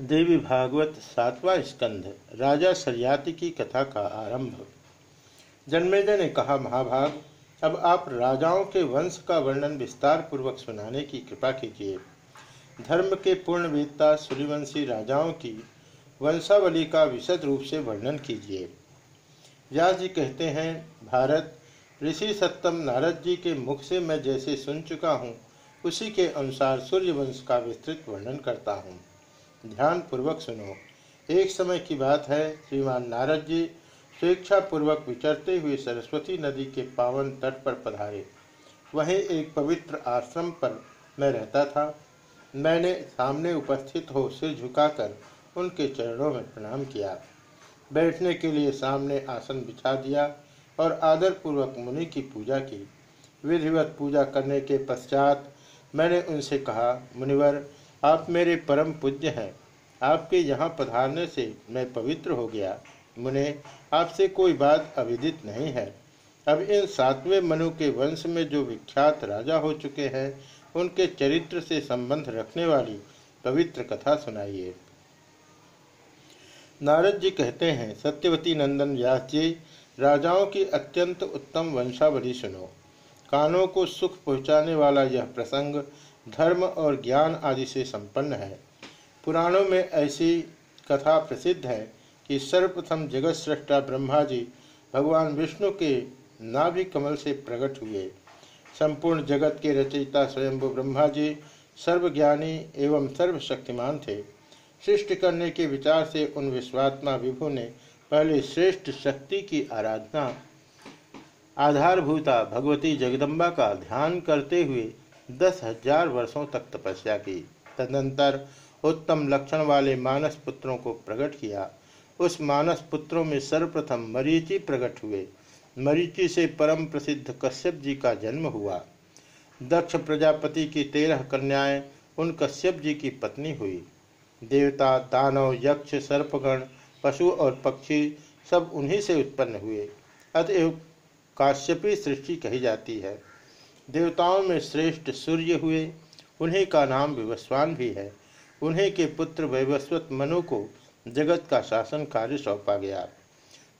देवी भागवत सातवां स्कंध, राजा सरयाति की कथा का आरंभ। जन्मेजय ने कहा, महाभाग, अब आप राजाओं के वंश का वर्णन विस्तार पूर्वक सुनाने की कृपा कीजिए। धर्म के पूर्णवेत्ता सूर्यवंशी राजाओं की वंशावली का विशद रूप से वर्णन कीजिए। व्यास जी कहते हैं, भारत, ऋषि सत्तम नारद जी के मुख से मैं जैसे सुन चुका हूँ, उसी के अनुसार सूर्यवंश का विस्तृत वर्णन करता हूँ। ध्यान पूर्वक सुनो। एक समय की बात है, श्रीमान नारद जी स्वेच्छा पूर्वक विचरते हुए सरस्वती नदी के पावन तट पर पधारे। वहीं एक पवित्र आश्रम पर मैं रहता था। मैंने सामने उपस्थित हो सिर झुकाकर उनके चरणों में प्रणाम किया। बैठने के लिए सामने आसन बिछा दिया और आदर पूर्वक मुनि की पूजा की। विधिवत पूजा करने के पश्चात मैंने उनसे कहा, मुनिवर आप मेरे परम पूज्य हैं। आपके यहाँ पधारने से मैं पवित्र हो गया। मुने, आपसे कोई बात अविदित नहीं है। अब इन सातवें मनु के वंश में जो विख्यात राजा हो चुके हैं, उनके चरित्र से संबंध रखने वाली पवित्र कथा सुनाइए। नारद जी कहते हैं, सत्यवती नंदन व्यास जी राजाओं की अत्यंत उत्तम वंशावली सुनो। कानों को सुख पहुँचाने वाला यह प्रसंग धर्म और ज्ञान आदि से संपन्न है। पुराणों में ऐसी कथा प्रसिद्ध है कि सर्वप्रथम जगत सृष्टा ब्रह्मा जी भगवान विष्णु के नाभि कमल से प्रकट हुए। संपूर्ण जगत के रचयिता स्वयंभु ब्रह्मा जी सर्वज्ञानी एवं सर्वशक्तिमान थे। सृष्टि करने के विचार से उन विश्वात्मा विभु ने पहले श्रेष्ठ शक्ति की आराधना, आधारभूता भगवती जगदम्बा का ध्यान करते हुए दस हज़ार वर्षों तक तपस्या की। तदनंतर उत्तम लक्षण वाले मानस पुत्रों को प्रकट किया। उस मानस पुत्रों में सर्वप्रथम मरीचि प्रकट हुए। मरीचि से परम प्रसिद्ध कश्यप जी का जन्म हुआ। दक्ष प्रजापति की तेरह कन्याएँ, उन कश्यप जी की पत्नी हुई। देवता, दानव, यक्ष, सर्पगण, पशु और पक्षी सब उन्हीं से उत्पन्न हुए। अतएव काश्यपी सृष्टि कही जाती है। देवताओं में श्रेष्ठ सूर्य हुए, उन्हीं का नाम विवस्वान भी है। उन्हीं के पुत्र वैवस्वत मनु को जगत का शासन कार्य सौंपा गया।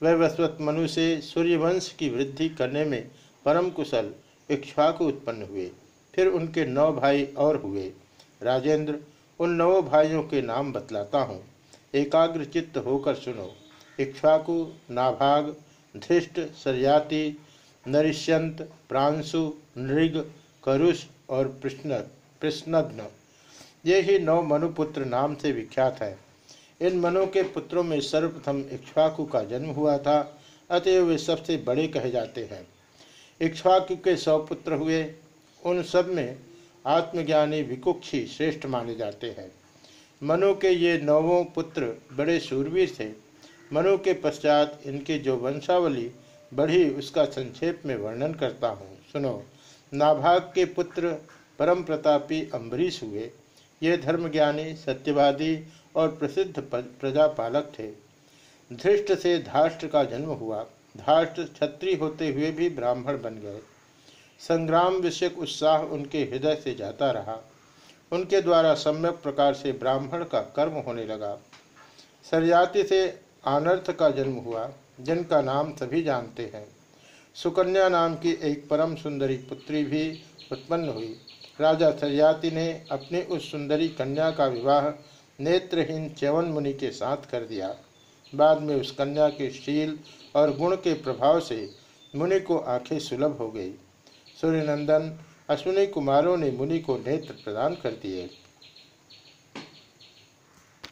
वैवस्वत मनु से सूर्यवंश की वृद्धि करने में परम कुशल इक्ष्वाकु उत्पन्न हुए। फिर उनके नौ भाई और हुए। राजेंद्र, उन नौ भाइयों के नाम बतलाता हूँ। एकाग्र चित्त होकर सुनो। इक्ष्वाकु, नाभाग, धृष्ट, सरयाति नरिष्यंत प्रांशु, नृग, करुष और प्रश्न प्रश्नघ्न ये ही नौ मनुपुत्र नाम से विख्यात है। इन मनु के पुत्रों में सर्वप्रथम इक्ष्वाकु का जन्म हुआ था, अतएव वे सबसे बड़े कहे जाते हैं। इक्ष्वाकु के सौ पुत्र हुए, उन सब में आत्मज्ञानी विकुक्षी श्रेष्ठ माने जाते हैं। मनु के ये नौवों पुत्र बड़े सूरवीर थे। मनु के पश्चात इनकी जो वंशावली बढ़ी उसका संक्षेप में वर्णन करता हूँ। सुनो, नाभाग के पुत्र परम प्रतापी अम्बरीश हुए। ये धर्मज्ञानी, सत्यवादी और प्रसिद्ध प्रजापालक थे। धृष्ट से धाष्ट्र का जन्म हुआ। धाष्ट्र छत्री होते हुए भी ब्राह्मण बन गए। संग्राम विषयक उत्साह उनके हृदय से जाता रहा। उनके द्वारा सम्यक प्रकार से ब्राह्मण का कर्म होने लगा। सरजाति से आनर्थ का जन्म हुआ। जिनका नाम सभी जानते हैं। सुकन्या नाम की एक परम सुंदरी पुत्री भी उत्पन्न हुई। राजा सरयाति ने अपनी उस सुंदरी कन्या का विवाह नेत्रहीन च्यवन मुनि के साथ कर दिया। बाद में उस कन्या के शील और गुण के प्रभाव से मुनि को आँखें सुलभ हो गई। सूर्यनंदन, अश्विनी कुमारों ने मुनि को नेत्र प्रदान कर दिए।